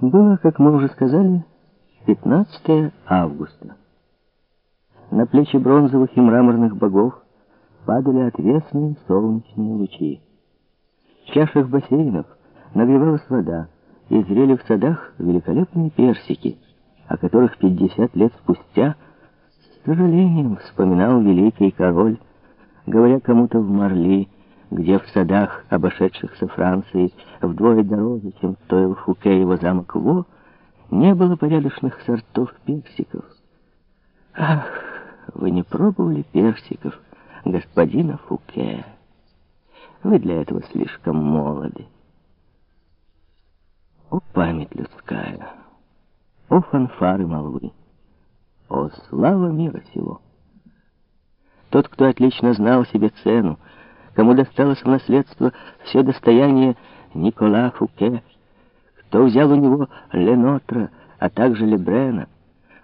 Было, как мы уже сказали, 15 августа. На плечи бронзовых и мраморных богов падали отвесные солнечные лучи. В чашах бассейнов нагревалась вода, и зрели в садах великолепные персики, о которых 50 лет спустя с сожалением вспоминал великий король, говоря кому-то в Марли, где в садах, обошедшихся Франции, вдвое дороже, чем стоил Фуке его замок Во, не было порядочных сортов персиков. Ах, вы не пробовали персиков, господина Фуке? Вы для этого слишком молоды. О, память людская! О, фанфары молвы! О, слава мира сего! Тот, кто отлично знал себе цену, кому досталось в наследство все достояние Никола Фуке, кто взял у него Ленотра, а также Лебрена,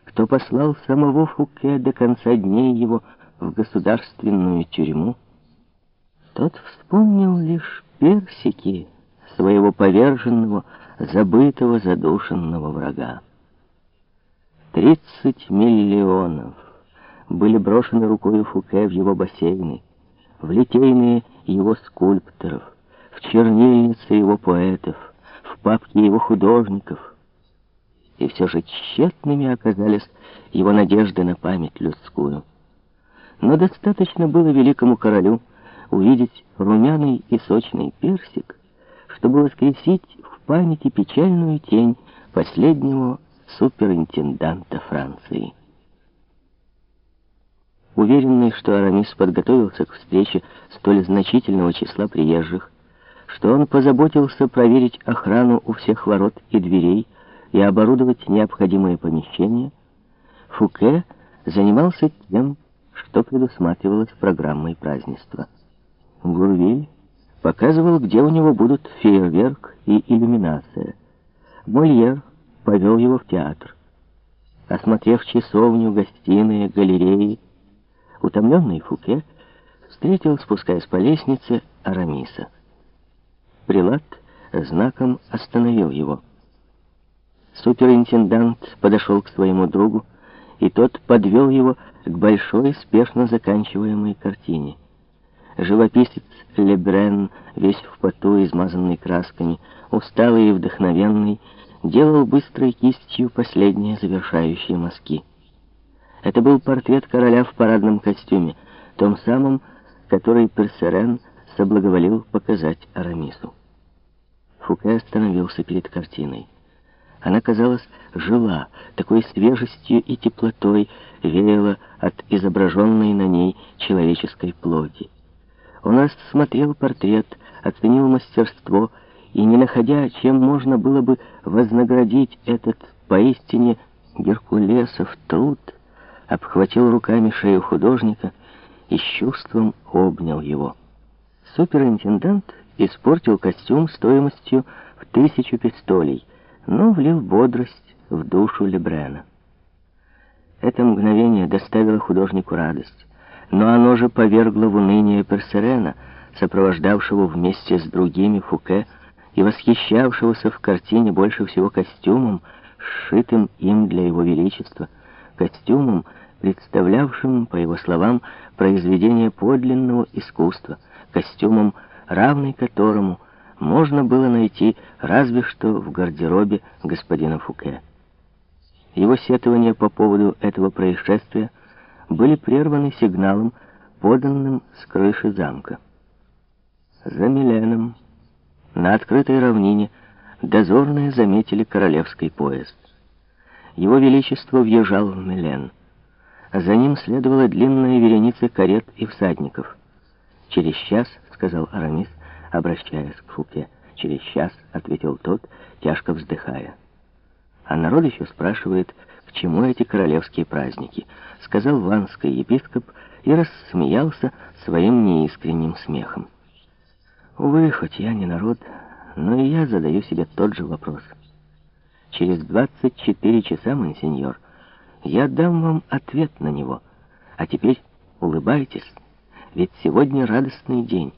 кто послал самого Фуке до конца дней его в государственную тюрьму, тот вспомнил лишь персики своего поверженного, забытого, задушенного врага. Тридцать миллионов были брошены рукой Фуке в его бассейны, в литейные его скульпторов, в чернильницы его поэтов, в папки его художников. И все же тщетными оказались его надежды на память людскую. Но достаточно было великому королю увидеть румяный и сочный персик, чтобы воскресить в памяти печальную тень последнего суперинтенданта Франции. Уверенный, что Арамис подготовился к встрече столь значительного числа приезжих, что он позаботился проверить охрану у всех ворот и дверей и оборудовать необходимые помещения, Фуке занимался тем, что предусматривалось программой празднества. Гурвиль показывал, где у него будут фейерверк и иллюминация. Мольер повел его в театр. Осмотрев часовню, гостиные, галереи, Утомленный Фуке встретил, спускаясь по лестнице, Арамиса. Прилад знаком остановил его. Суперинтендант подошел к своему другу, и тот подвел его к большой, спешно заканчиваемой картине. Живописец Лебрен, весь в поту, измазанный красками, усталый и вдохновенный, делал быстрой кистью последние завершающие мазки. Это был портрет короля в парадном костюме, том самом, который Персерен соблаговолил показать Арамису. Фуке остановился перед картиной. Она, казалось, жила, такой свежестью и теплотой веяла от изображенной на ней человеческой плоти. Он рассмотрел портрет, оценил мастерство и, не находя, чем можно было бы вознаградить этот поистине Геркулесов труд, обхватил руками шею художника и с чувством обнял его. Суперинтендант испортил костюм стоимостью в тысячу пистолей, но влил бодрость в душу Лебрена. Это мгновение доставило художнику радость, но оно же повергло в уныние Персерена, сопровождавшего вместе с другими Фуке и восхищавшегося в картине больше всего костюмом, сшитым им для его величества, костюмом, представлявшим, по его словам, произведение подлинного искусства, костюмом, равный которому можно было найти разве что в гардеробе господина Фуке. Его сетования по поводу этого происшествия были прерваны сигналом, поданным с крыши замка. За Миленом, на открытой равнине, дозорные заметили королевский поезд. Его Величество въезжал в Милен. За ним следовала длинная вереница карет и всадников. «Через час», — сказал Арамис, обращаясь к Фуке. «Через час», — ответил тот, тяжко вздыхая. А народ еще спрашивает, к чему эти королевские праздники, сказал ванский епископ и рассмеялся своим неискренним смехом. Увы, хоть я не народ, но и я задаю себе тот же вопрос. Через 24 часа, монсеньор, я дам вам ответ на него. А теперь улыбайтесь, ведь сегодня радостный день.